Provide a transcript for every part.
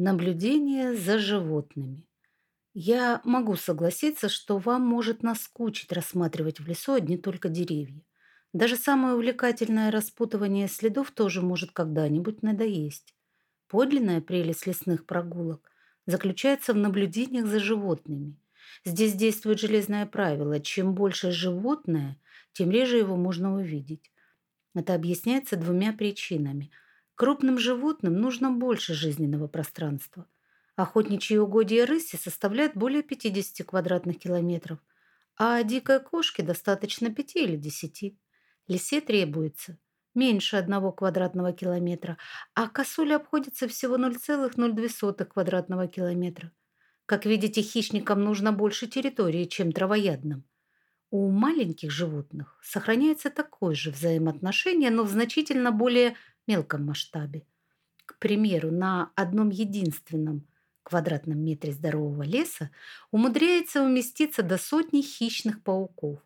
Наблюдение за животными. Я могу согласиться, что вам может наскучить рассматривать в лесу одни только деревья. Даже самое увлекательное распутывание следов тоже может когда-нибудь надоесть. Подлинная прелесть лесных прогулок заключается в наблюдениях за животными. Здесь действует железное правило. Чем больше животное, тем реже его можно увидеть. Это объясняется двумя причинами – Крупным животным нужно больше жизненного пространства. Охотничьи угодья рыси составляют более 50 квадратных километров, а дикой кошке достаточно 5 или 10. Лисе требуется меньше одного квадратного километра, а косуле обходится всего 0,02 квадратного километра. Как видите, хищникам нужно больше территории, чем травоядным. У маленьких животных сохраняется такое же взаимоотношение, но в значительно более мелком масштабе. К примеру, на одном единственном квадратном метре здорового леса умудряется уместиться до сотни хищных пауков.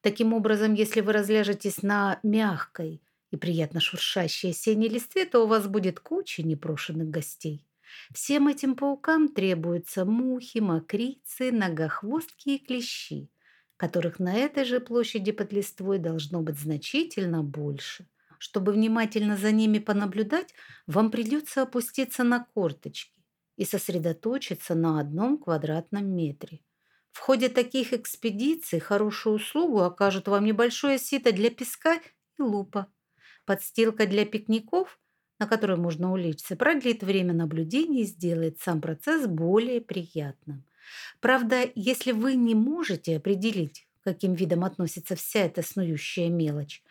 Таким образом, если вы разляжетесь на мягкой и приятно шуршащей осенней листве, то у вас будет куча непрошенных гостей. Всем этим паукам требуются мухи, мокрицы, ногохвостки и клещи, которых на этой же площади под листвой должно быть значительно больше – чтобы внимательно за ними понаблюдать, вам придется опуститься на корточки и сосредоточиться на одном квадратном метре. В ходе таких экспедиций хорошую услугу окажут вам небольшое сито для песка и лупа. Подстилка для пикников, на которой можно улечься, продлит время наблюдения и сделает сам процесс более приятным. Правда, если вы не можете определить, каким видам относится вся эта снующая мелочь,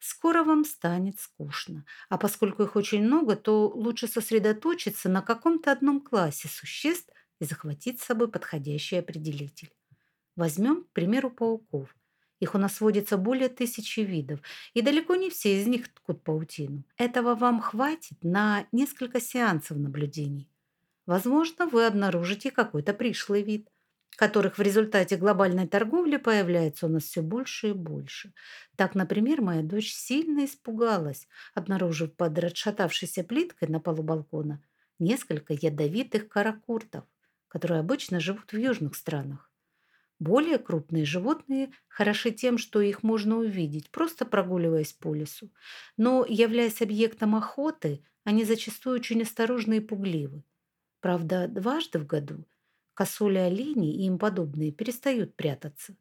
скоро вам станет скучно. А поскольку их очень много, то лучше сосредоточиться на каком-то одном классе существ и захватить с собой подходящий определитель. Возьмем, к примеру, пауков. Их у нас водится более тысячи видов, и далеко не все из них ткут паутину. Этого вам хватит на несколько сеансов наблюдений. Возможно, вы обнаружите какой-то пришлый вид – которых в результате глобальной торговли появляется у нас все больше и больше. Так, например, моя дочь сильно испугалась, обнаружив под расшатавшейся плиткой на полу балкона несколько ядовитых каракуртов, которые обычно живут в южных странах. Более крупные животные хороши тем, что их можно увидеть, просто прогуливаясь по лесу. Но, являясь объектом охоты, они зачастую очень осторожны и пугливы. Правда, дважды в году – Косули олени и им подобные перестают прятаться.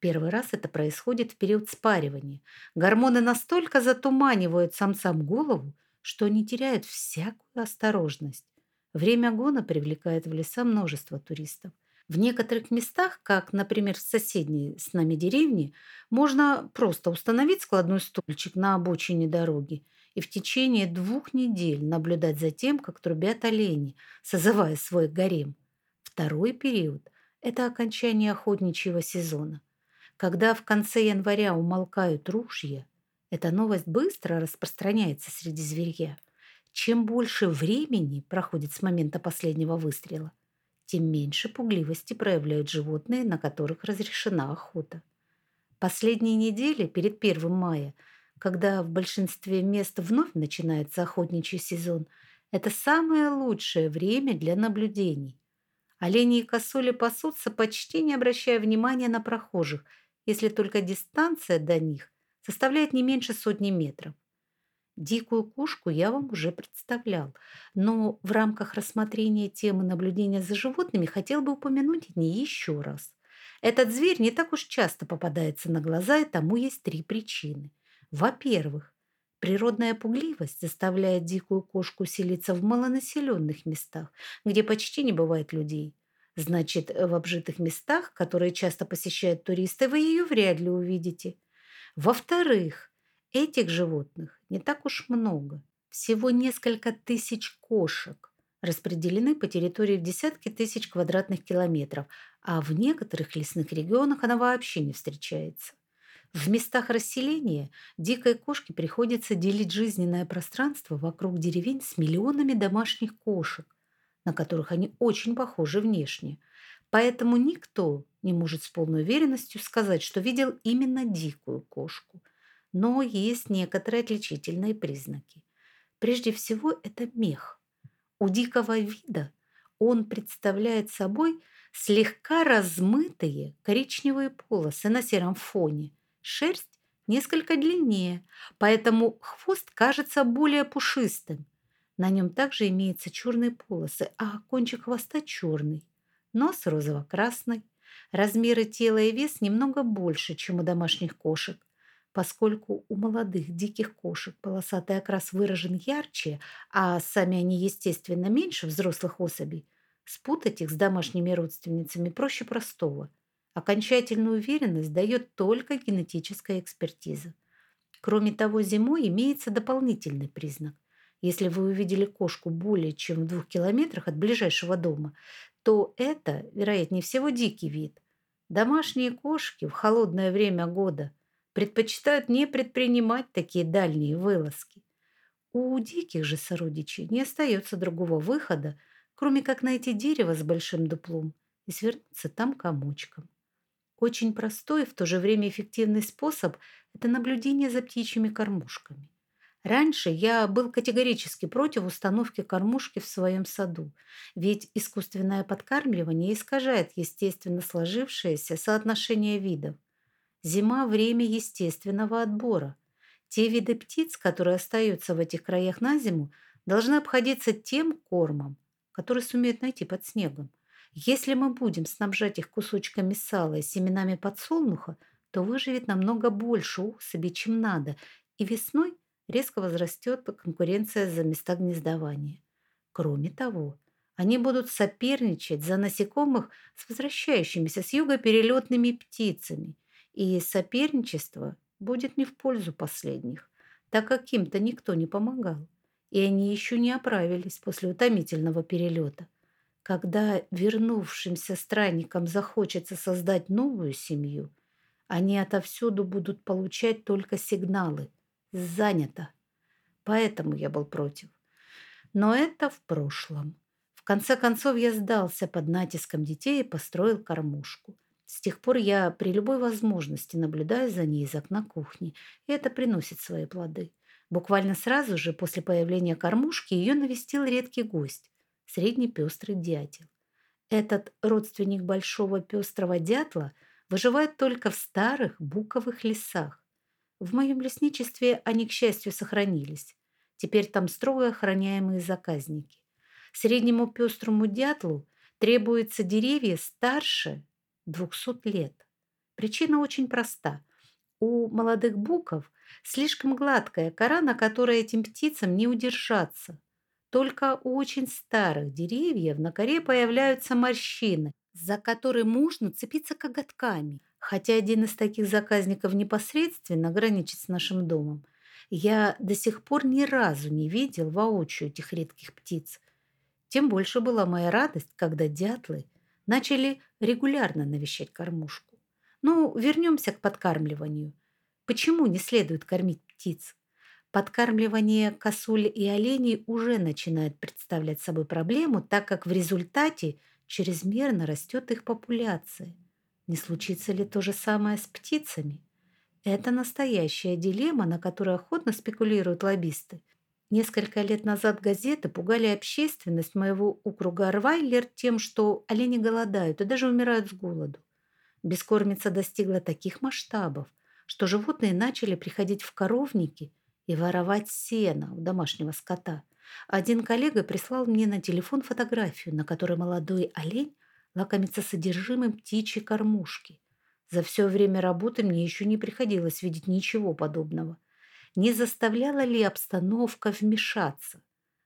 Первый раз это происходит в период спаривания. Гормоны настолько затуманивают самцам голову, что они теряют всякую осторожность. Время гона привлекает в леса множество туристов. В некоторых местах, как, например, в соседней с нами деревне, можно просто установить складной стульчик на обочине дороги и в течение двух недель наблюдать за тем, как трубят олени, созывая свой гарем. Второй период – это окончание охотничьего сезона. Когда в конце января умолкают ружья, эта новость быстро распространяется среди зверья. Чем больше времени проходит с момента последнего выстрела, тем меньше пугливости проявляют животные, на которых разрешена охота. Последние недели перед 1 мая, когда в большинстве мест вновь начинается охотничий сезон, это самое лучшее время для наблюдений. Олени и косули пасутся, почти не обращая внимания на прохожих, если только дистанция до них составляет не меньше сотни метров. Дикую кушку я вам уже представлял, но в рамках рассмотрения темы наблюдения за животными хотел бы упомянуть не еще раз. Этот зверь не так уж часто попадается на глаза, и тому есть три причины. Во-первых, Природная пугливость заставляет дикую кошку селиться в малонаселенных местах, где почти не бывает людей. Значит, в обжитых местах, которые часто посещают туристы, вы ее вряд ли увидите. Во-вторых, этих животных не так уж много. Всего несколько тысяч кошек распределены по территории в десятки тысяч квадратных километров, а в некоторых лесных регионах она вообще не встречается. В местах расселения дикой кошке приходится делить жизненное пространство вокруг деревень с миллионами домашних кошек, на которых они очень похожи внешне. Поэтому никто не может с полной уверенностью сказать, что видел именно дикую кошку. Но есть некоторые отличительные признаки. Прежде всего, это мех. У дикого вида Он представляет собой слегка размытые коричневые полосы на сером фоне. Шерсть несколько длиннее, поэтому хвост кажется более пушистым. На нем также имеются черные полосы, а кончик хвоста черный. Нос розово-красный. Размеры тела и вес немного больше, чем у домашних кошек. Поскольку у молодых диких кошек полосатый окрас выражен ярче, а сами они, естественно, меньше взрослых особей, спутать их с домашними родственницами проще простого. Окончательную уверенность дает только генетическая экспертиза. Кроме того, зимой имеется дополнительный признак. Если вы увидели кошку более чем в двух километрах от ближайшего дома, то это, вероятнее всего, дикий вид. Домашние кошки в холодное время года предпочитают не предпринимать такие дальние вылазки. У диких же сородичей не остается другого выхода, кроме как найти дерево с большим дуплом и свернуться там комочком. Очень простой и в то же время эффективный способ – это наблюдение за птичьими кормушками. Раньше я был категорически против установки кормушки в своем саду, ведь искусственное подкармливание искажает естественно сложившееся соотношение видов. Зима – время естественного отбора. Те виды птиц, которые остаются в этих краях на зиму, должны обходиться тем кормом, который сумеют найти под снегом. Если мы будем снабжать их кусочками сала и семенами подсолнуха, то выживет намного больше особей, чем надо, и весной – резко возрастет конкуренция за места гнездования. Кроме того, они будут соперничать за насекомых с возвращающимися с юга перелетными птицами, и соперничество будет не в пользу последних, так как им-то никто не помогал, и они еще не оправились после утомительного перелета. Когда вернувшимся странникам захочется создать новую семью, они отовсюду будут получать только сигналы – занято. Поэтому я был против. Но это в прошлом. В конце концов я сдался под натиском детей и построил кормушку. С тех пор я при любой возможности наблюдаю за ней из окна кухни, и это приносит свои плоды. Буквально сразу же после появления кормушки ее навестил редкий гость – средний пестрый дятел. Этот родственник большого пестрого дятла выживает только в старых буковых лесах. В моем лесничестве они, к счастью, сохранились. Теперь там строго охраняемые заказники. Среднему пестрому дятлу требуются деревья старше 200 лет. Причина очень проста. У молодых буков слишком гладкая кора, на которой этим птицам не удержаться. Только у очень старых деревьев на коре появляются морщины, за которые можно цепиться коготками. Хотя один из таких заказников непосредственно граничит с нашим домом, я до сих пор ни разу не видел воочию этих редких птиц. Тем больше была моя радость, когда дятлы начали регулярно навещать кормушку. Ну, вернемся к подкармливанию. Почему не следует кормить птиц? Подкармливание косуль и оленей уже начинает представлять собой проблему, так как в результате чрезмерно растет их популяция – не случится ли то же самое с птицами? Это настоящая дилемма, на которой охотно спекулируют лоббисты. Несколько лет назад газеты пугали общественность моего округа Арвайлер тем, что олени голодают и даже умирают с голоду. Бескормица достигла таких масштабов, что животные начали приходить в коровники и воровать сено у домашнего скота. Один коллега прислал мне на телефон фотографию, на которой молодой олень лакомиться содержимым птичьей кормушки. За все время работы мне еще не приходилось видеть ничего подобного. Не заставляла ли обстановка вмешаться?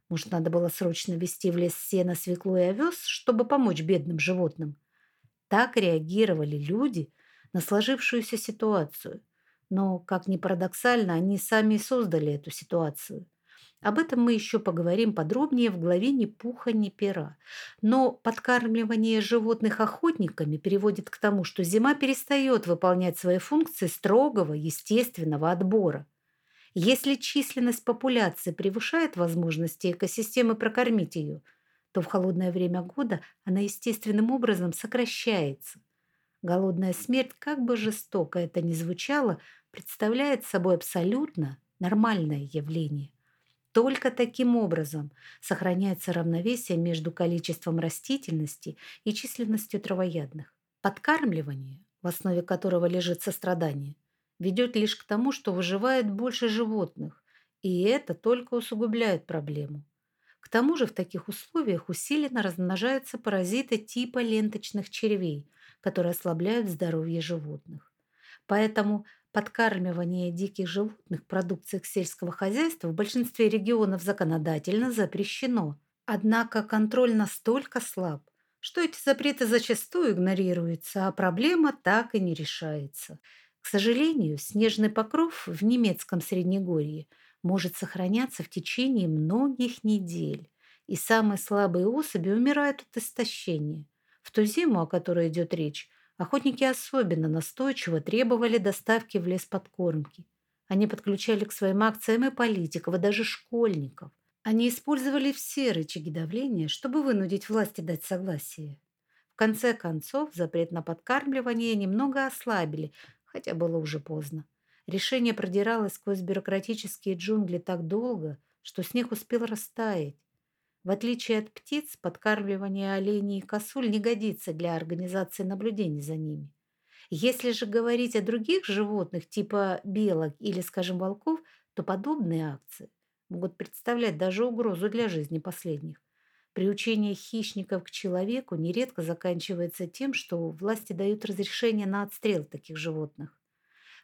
Может, надо было срочно вести в лес сено, свекло и овес, чтобы помочь бедным животным? Так реагировали люди на сложившуюся ситуацию. Но, как ни парадоксально, они сами создали эту ситуацию. Об этом мы еще поговорим подробнее в главе «Ни пуха, ни пера». Но подкармливание животных охотниками переводит к тому, что зима перестает выполнять свои функции строгого естественного отбора. Если численность популяции превышает возможности экосистемы прокормить ее, то в холодное время года она естественным образом сокращается. Голодная смерть, как бы жестоко это ни звучало, представляет собой абсолютно нормальное явление – Только таким образом сохраняется равновесие между количеством растительности и численностью травоядных. Подкармливание, в основе которого лежит сострадание, ведет лишь к тому, что выживает больше животных, и это только усугубляет проблему. К тому же в таких условиях усиленно размножаются паразиты типа ленточных червей, которые ослабляют здоровье животных. Поэтому подкармливание диких животных продукциях сельского хозяйства в большинстве регионов законодательно запрещено. Однако контроль настолько слаб, что эти запреты зачастую игнорируются, а проблема так и не решается. К сожалению, снежный покров в немецком Среднегорье может сохраняться в течение многих недель, и самые слабые особи умирают от истощения. В ту зиму, о которой идет речь, охотники особенно настойчиво требовали доставки в лес подкормки. Они подключали к своим акциям и политиков, и даже школьников. Они использовали все рычаги давления, чтобы вынудить власти дать согласие. В конце концов, запрет на подкармливание немного ослабили, хотя было уже поздно. Решение продиралось сквозь бюрократические джунгли так долго, что снег успел растаять. В отличие от птиц, подкармливание оленей и косуль не годится для организации наблюдений за ними. Если же говорить о других животных, типа белок или, скажем, волков, то подобные акции могут представлять даже угрозу для жизни последних. Приучение хищников к человеку нередко заканчивается тем, что власти дают разрешение на отстрел таких животных.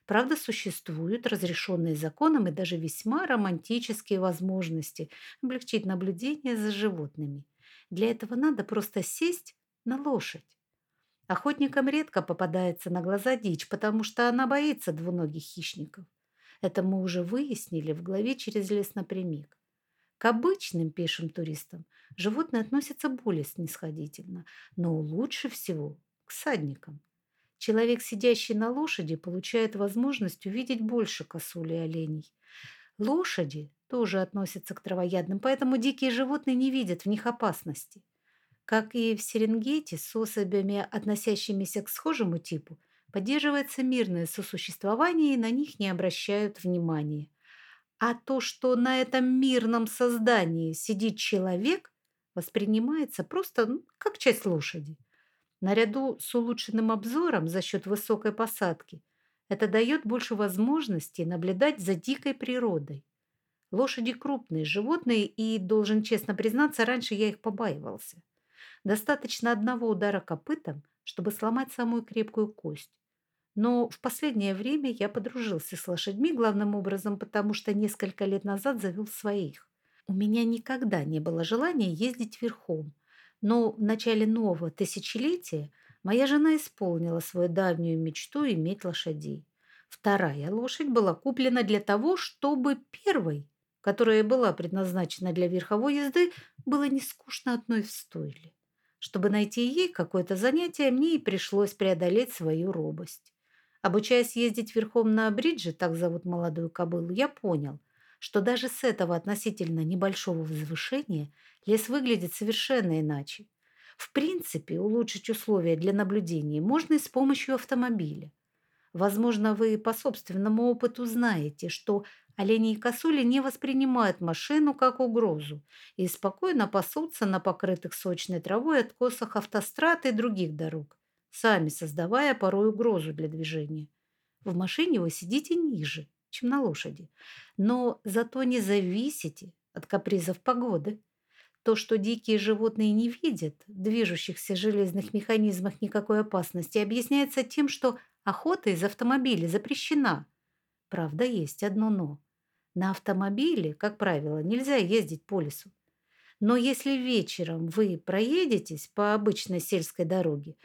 Правда, существуют разрешенные законом и даже весьма романтические возможности облегчить наблюдение за животными. Для этого надо просто сесть на лошадь. Охотникам редко попадается на глаза дичь, потому что она боится двуногих хищников. Это мы уже выяснили в главе «Через лес напрямик». К обычным пешим туристам животные относятся более снисходительно, но лучше всего к садникам. Человек, сидящий на лошади, получает возможность увидеть больше косуль и оленей. Лошади тоже относятся к травоядным, поэтому дикие животные не видят в них опасности. Как и в Серенгете, с особями, относящимися к схожему типу, поддерживается мирное сосуществование, и на них не обращают внимания. А то, что на этом мирном создании сидит человек, воспринимается просто ну, как часть лошади. Наряду с улучшенным обзором за счет высокой посадки это дает больше возможностей наблюдать за дикой природой. Лошади крупные животные, и, должен честно признаться, раньше я их побаивался. Достаточно одного удара копытом, чтобы сломать самую крепкую кость. Но в последнее время я подружился с лошадьми главным образом, потому что несколько лет назад завел своих. У меня никогда не было желания ездить верхом. Но в начале нового тысячелетия моя жена исполнила свою давнюю мечту иметь лошадей. Вторая лошадь была куплена для того, чтобы первой, которая была предназначена для верховой езды, было не скучно одной в стойле. Чтобы найти ей какое-то занятие, мне и пришлось преодолеть свою робость. Обучаясь ездить верхом на бридже, так зовут молодую кобылу, я понял, что даже с этого относительно небольшого возвышения лес выглядит совершенно иначе. В принципе, улучшить условия для наблюдения можно и с помощью автомобиля. Возможно, вы по собственному опыту знаете, что олени и косули не воспринимают машину как угрозу и спокойно пасутся на покрытых сочной травой откосах автострад и других дорог сами создавая порой угрозу для движения. В машине вы сидите ниже, чем на лошади, но зато не зависите от капризов погоды. То, что дикие животные не видят в движущихся железных механизмах никакой опасности, объясняется тем, что охота из автомобиля запрещена. Правда, есть одно «но». На автомобиле, как правило, нельзя ездить по лесу. Но если вечером вы проедетесь по обычной сельской дороге,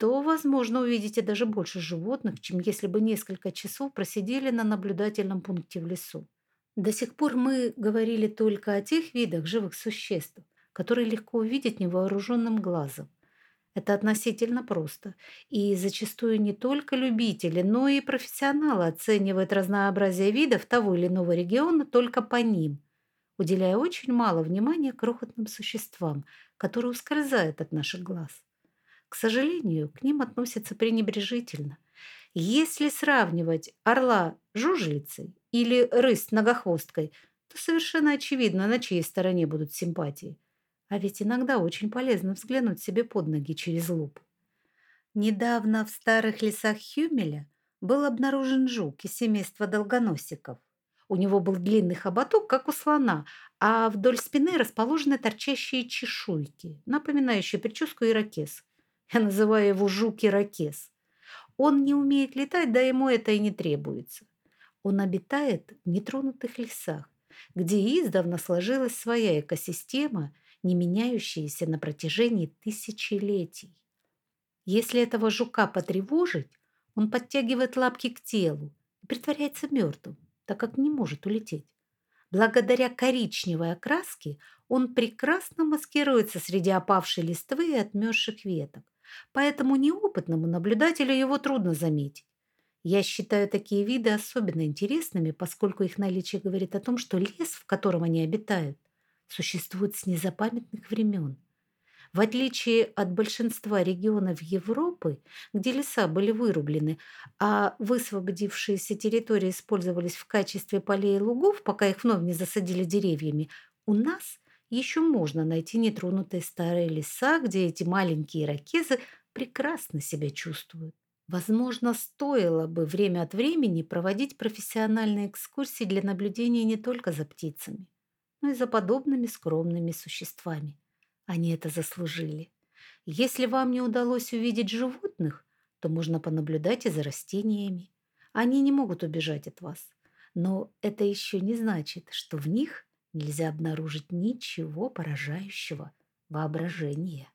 то, возможно, увидите даже больше животных, чем если бы несколько часов просидели на наблюдательном пункте в лесу. До сих пор мы говорили только о тех видах живых существ, которые легко увидеть невооруженным глазом. Это относительно просто. И зачастую не только любители, но и профессионалы оценивают разнообразие видов того или иного региона только по ним, уделяя очень мало внимания крохотным существам, которые ускользают от наших глаз. К сожалению, к ним относятся пренебрежительно. Если сравнивать орла жужелицей или рысь многохвосткой, то совершенно очевидно, на чьей стороне будут симпатии. А ведь иногда очень полезно взглянуть себе под ноги через лупу. Недавно в старых лесах Хюмеля был обнаружен жук из семейства долгоносиков. У него был длинный хоботок, как у слона, а вдоль спины расположены торчащие чешуйки, напоминающие прическу ирокез. Я называю его жук-ирокез. Он не умеет летать, да ему это и не требуется. Он обитает в нетронутых лесах, где издавна сложилась своя экосистема, не меняющаяся на протяжении тысячелетий. Если этого жука потревожить, он подтягивает лапки к телу и притворяется мертвым так как не может улететь. Благодаря коричневой окраске он прекрасно маскируется среди опавшей листвы и отмерзших веток, поэтому неопытному наблюдателю его трудно заметить. Я считаю такие виды особенно интересными, поскольку их наличие говорит о том, что лес, в котором они обитают, существует с незапамятных времен. В отличие от большинства регионов Европы, где леса были вырублены, а высвободившиеся территории использовались в качестве полей и лугов, пока их вновь не засадили деревьями, у нас еще можно найти нетронутые старые леса, где эти маленькие ракезы прекрасно себя чувствуют. Возможно, стоило бы время от времени проводить профессиональные экскурсии для наблюдения не только за птицами, но и за подобными скромными существами. Они это заслужили. Если вам не удалось увидеть животных, то можно понаблюдать и за растениями. Они не могут убежать от вас. Но это еще не значит, что в них нельзя обнаружить ничего поражающего воображения.